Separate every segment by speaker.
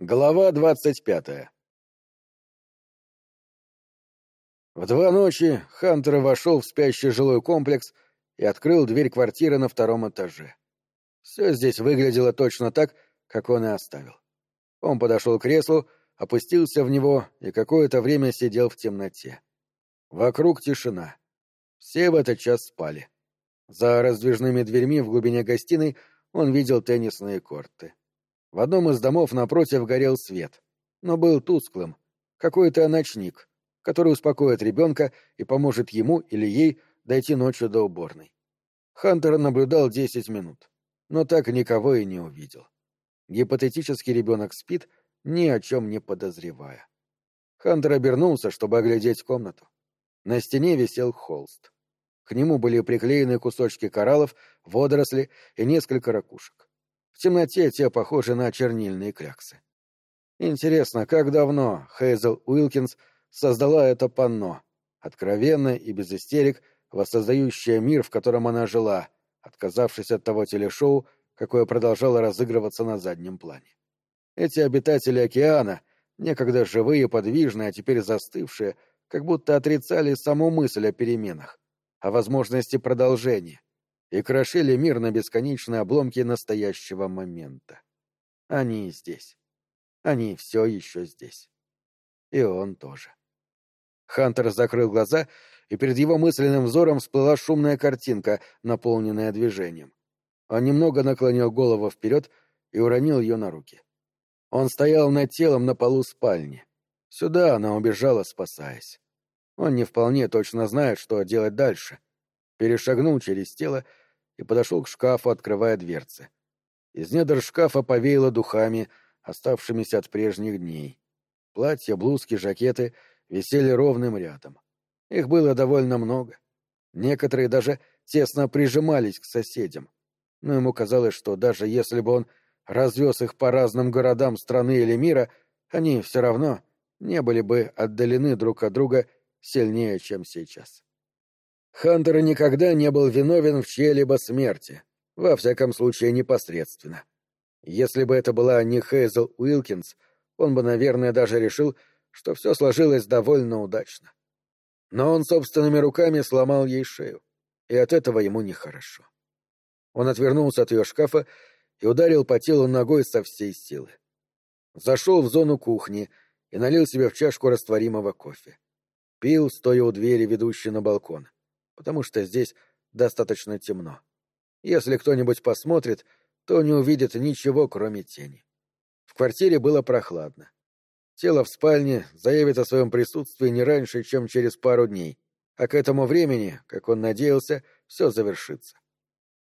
Speaker 1: Глава двадцать пятая В два ночи Хантер вошел в спящий жилой комплекс и открыл дверь квартиры на втором этаже. Все здесь выглядело точно так, как он и оставил. Он подошел к креслу, опустился в него и какое-то время сидел в темноте. Вокруг тишина. Все в этот час спали. За раздвижными дверьми в глубине гостиной он видел теннисные корты. В одном из домов напротив горел свет, но был тусклым, какой-то ночник, который успокоит ребенка и поможет ему или ей дойти ночью до уборной. Хантер наблюдал десять минут, но так никого и не увидел. Гипотетический ребенок спит, ни о чем не подозревая. Хантер обернулся, чтобы оглядеть комнату. На стене висел холст. К нему были приклеены кусочки кораллов, водоросли и несколько ракушек. В темноте те похожи на чернильные кляксы. Интересно, как давно Хейзел Уилкинс создала это панно, откровенно и без истерик, воссоздающее мир, в котором она жила, отказавшись от того телешоу, какое продолжало разыгрываться на заднем плане. Эти обитатели океана, некогда живые, подвижные, а теперь застывшие, как будто отрицали саму мысль о переменах, о возможности продолжения, и крошили мир на бесконечные обломки настоящего момента. Они здесь. Они все еще здесь. И он тоже. Хантер закрыл глаза, и перед его мысленным взором всплыла шумная картинка, наполненная движением. Он немного наклонил голову вперед и уронил ее на руки. Он стоял над телом на полу спальни. Сюда она убежала, спасаясь. Он не вполне точно знает, что делать дальше. Перешагнул через тело и подошел к шкафу, открывая дверцы. Из недр шкафа повеяло духами, оставшимися от прежних дней. Платья, блузки, жакеты висели ровным рядом. Их было довольно много. Некоторые даже тесно прижимались к соседям. Но ему казалось, что даже если бы он развез их по разным городам страны или мира, они все равно не были бы отдалены друг от друга сильнее, чем сейчас. Хантер никогда не был виновен в чьей-либо смерти, во всяком случае непосредственно. Если бы это была не Хейзел Уилкинс, он бы, наверное, даже решил, что все сложилось довольно удачно. Но он собственными руками сломал ей шею, и от этого ему нехорошо. Он отвернулся от ее шкафа и ударил по телу ногой со всей силы. Зашел в зону кухни и налил себе в чашку растворимого кофе. Пил, стоя у двери, ведущей на балкон потому что здесь достаточно темно. Если кто-нибудь посмотрит, то не увидит ничего, кроме тени. В квартире было прохладно. Тело в спальне заявит о своем присутствии не раньше, чем через пару дней, а к этому времени, как он надеялся, все завершится.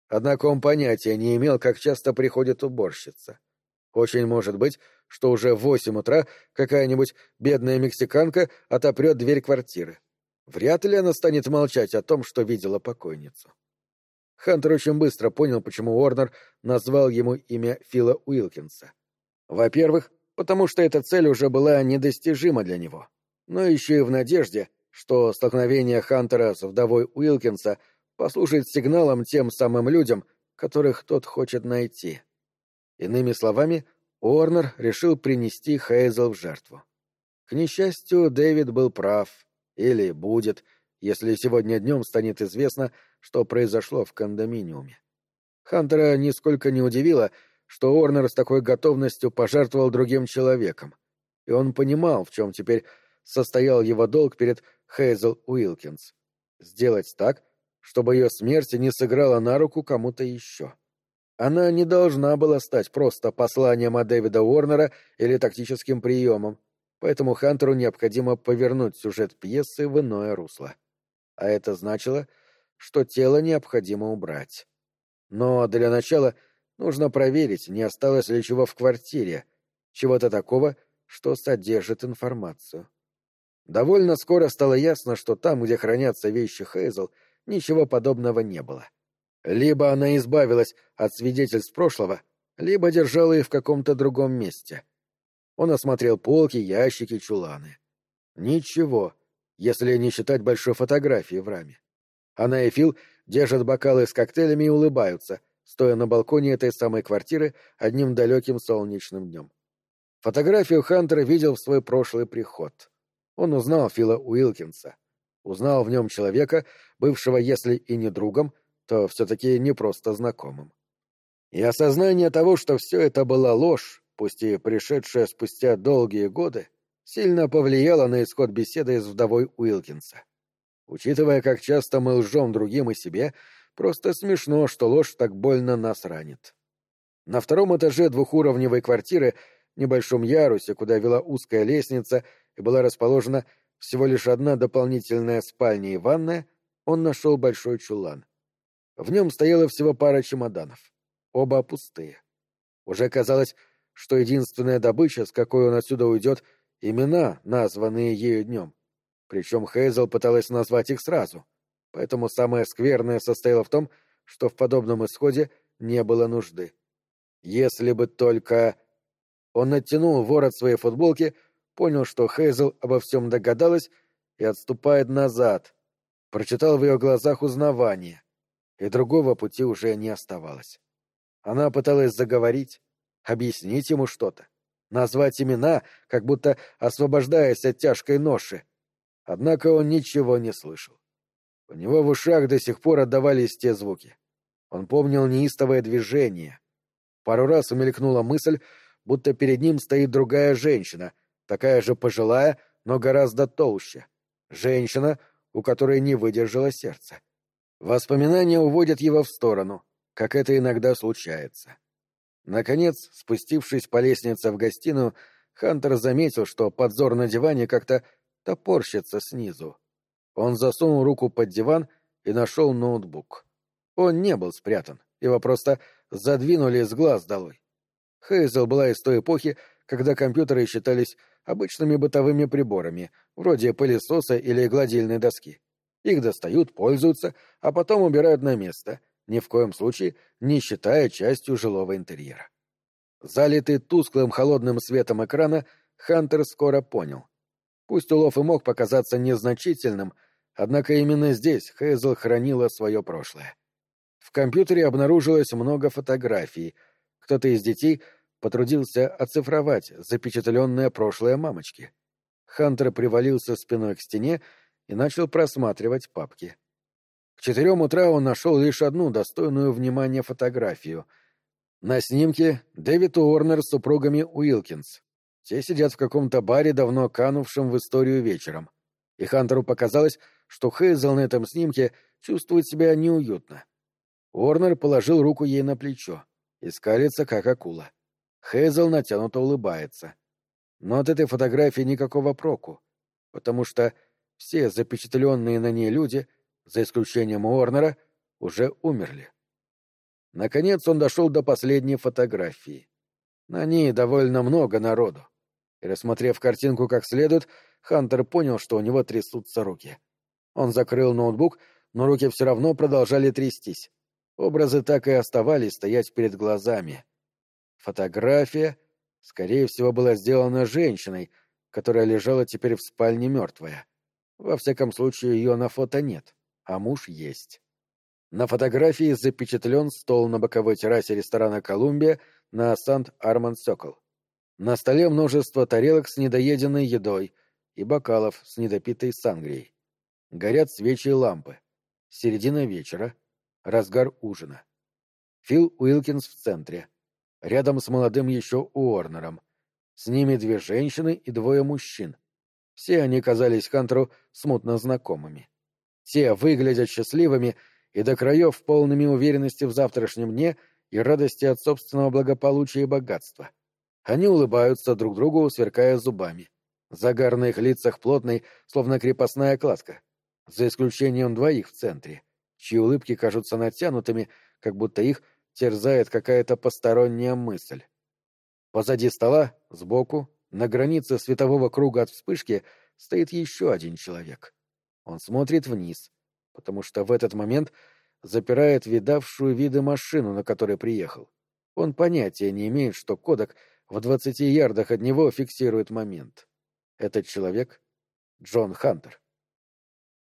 Speaker 1: Однако он понятия не имел, как часто приходит уборщица. Очень может быть, что уже в восемь утра какая-нибудь бедная мексиканка отопрет дверь квартиры. Вряд ли она станет молчать о том, что видела покойницу. Хантер очень быстро понял, почему Уорнер назвал ему имя Фила Уилкинса. Во-первых, потому что эта цель уже была недостижима для него, но еще и в надежде, что столкновение Хантера с вдовой Уилкинса послужит сигналом тем самым людям, которых тот хочет найти. Иными словами, Уорнер решил принести Хейзел в жертву. К несчастью, Дэвид был прав — или будет, если сегодня днем станет известно, что произошло в кондоминиуме. Хантера нисколько не удивило, что Орнер с такой готовностью пожертвовал другим человеком, и он понимал, в чем теперь состоял его долг перед Хейзел Уилкинс. Сделать так, чтобы ее смерть не сыграла на руку кому-то еще. Она не должна была стать просто посланием от Дэвида Уорнера или тактическим приемом, поэтому Хантеру необходимо повернуть сюжет пьесы в иное русло. А это значило, что тело необходимо убрать. Но для начала нужно проверить, не осталось ли чего в квартире, чего-то такого, что содержит информацию. Довольно скоро стало ясно, что там, где хранятся вещи Хейзел, ничего подобного не было. Либо она избавилась от свидетельств прошлого, либо держала их в каком-то другом месте — он осмотрел полки, ящики, чуланы. Ничего, если не считать большой фотографии в раме. Она и Фил держат бокалы с коктейлями и улыбаются, стоя на балконе этой самой квартиры одним далеким солнечным днем. Фотографию Хантера видел в свой прошлый приход. Он узнал Фила Уилкинса. Узнал в нем человека, бывшего, если и не другом, то все-таки не просто знакомым. И осознание того, что все это была ложь, пусть и пришедшая спустя долгие годы, сильно повлияло на исход беседы с вдовой Уилкинса. Учитывая, как часто мы лжем другим и себе, просто смешно, что ложь так больно нас ранит. На втором этаже двухуровневой квартиры, небольшом ярусе, куда вела узкая лестница и была расположена всего лишь одна дополнительная спальня и ванная, он нашел большой чулан. В нем стояла всего пара чемоданов. Оба пустые. Уже казалось, что единственная добыча, с какой он отсюда уйдет, имена, названные ею днем. Причем Хейзел пыталась назвать их сразу. Поэтому самое скверное состояло в том, что в подобном исходе не было нужды. Если бы только... Он оттянул ворот своей футболки, понял, что Хейзел обо всем догадалась и отступает назад. Прочитал в ее глазах узнавание. И другого пути уже не оставалось. Она пыталась заговорить, объяснить ему что-то, назвать имена, как будто освобождаясь от тяжкой ноши. Однако он ничего не слышал. У него в ушах до сих пор отдавались те звуки. Он помнил неистовое движение. Пару раз умелькнула мысль, будто перед ним стоит другая женщина, такая же пожилая, но гораздо толще. Женщина, у которой не выдержало сердце. Воспоминания уводят его в сторону, как это иногда случается. Наконец, спустившись по лестнице в гостиную, Хантер заметил, что подзор на диване как-то топорщится снизу. Он засунул руку под диван и нашел ноутбук. Он не был спрятан, его просто задвинули с глаз долой. Хейзел была из той эпохи, когда компьютеры считались обычными бытовыми приборами, вроде пылесоса или гладильной доски. Их достают, пользуются, а потом убирают на место, ни в коем случае не считая частью жилого интерьера. Залитый тусклым холодным светом экрана, Хантер скоро понял. Пусть улов и мог показаться незначительным, однако именно здесь Хейзел хранила свое прошлое. В компьютере обнаружилось много фотографий. Кто-то из детей потрудился оцифровать запечатленное прошлое мамочки. Хантер привалился спиной к стене и начал просматривать папки. К четырем утра он нашел лишь одну достойную внимания фотографию. На снимке Дэвид Уорнер с супругами Уилкинс. Те сидят в каком-то баре, давно канувшем в историю вечером. И Хантеру показалось, что Хейзел на этом снимке чувствует себя неуютно. Уорнер положил руку ей на плечо и скалится, как акула. Хейзел натянуто улыбается. Но от этой фотографии никакого проку, потому что все запечатленные на ней люди, за исключением Уорнера, уже умерли. Наконец он дошел до последней фотографии. На ней довольно много народу. И рассмотрев картинку как следует, Хантер понял, что у него трясутся руки. Он закрыл ноутбук, но руки все равно продолжали трястись. Образы так и оставались стоять перед глазами. Фотография, скорее всего, была сделана женщиной, которая лежала теперь в спальне мертвая. Во всяком случае, ее на фото нет, а муж есть. На фотографии запечатлен стол на боковой террасе ресторана «Колумбия» на Сант-Арман-Сокол. На столе множество тарелок с недоеденной едой и бокалов с недопитой сангрией. Горят свечи и лампы. Середина вечера. Разгар ужина. Фил Уилкинс в центре. Рядом с молодым еще Уорнером. С ними две женщины и двое мужчин. Все они казались Хантеру смутно знакомыми. Те выглядят счастливыми и до краев полными уверенности в завтрашнем дне и радости от собственного благополучия и богатства. Они улыбаются друг другу, сверкая зубами. Загар на их лицах плотный, словно крепостная кладка. За исключением двоих в центре, чьи улыбки кажутся натянутыми, как будто их терзает какая-то посторонняя мысль. Позади стола, сбоку, на границе светового круга от вспышки, стоит еще один человек. Он смотрит вниз, потому что в этот момент запирает видавшую виды машину, на которой приехал. Он понятия не имеет, что кодек — в двадцати ярдах от него фиксирует момент. Этот человек — Джон Хантер.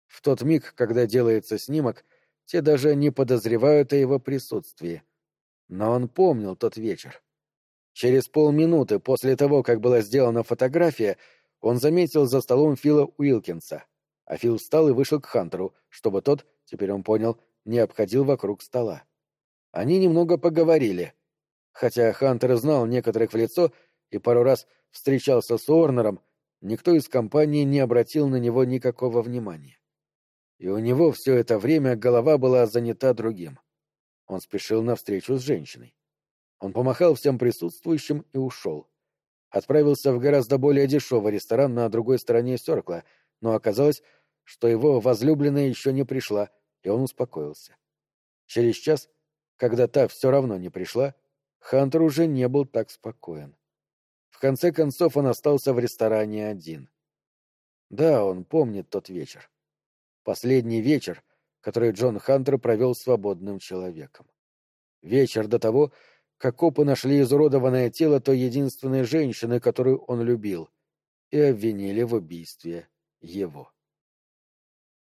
Speaker 1: В тот миг, когда делается снимок, те даже не подозревают о его присутствии. Но он помнил тот вечер. Через полминуты после того, как была сделана фотография, он заметил за столом Фила Уилкинса, а Фил встал и вышел к Хантеру, чтобы тот, теперь он понял, не обходил вокруг стола. Они немного поговорили. Хотя Хантер знал некоторых в лицо и пару раз встречался с Уорнером, никто из компании не обратил на него никакого внимания. И у него все это время голова была занята другим. Он спешил навстречу с женщиной. Он помахал всем присутствующим и ушел. Отправился в гораздо более дешевый ресторан на другой стороне Сёркла, но оказалось, что его возлюбленная еще не пришла, и он успокоился. Через час, когда та все равно не пришла, Хантер уже не был так спокоен. В конце концов он остался в ресторане один. Да, он помнит тот вечер. Последний вечер, который Джон Хантер провел свободным человеком. Вечер до того, как копы нашли изуродованное тело той единственной женщины, которую он любил, и обвинили в убийстве его.